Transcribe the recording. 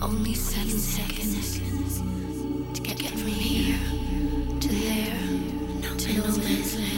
Only seven seconds to get from here to there to no man's land.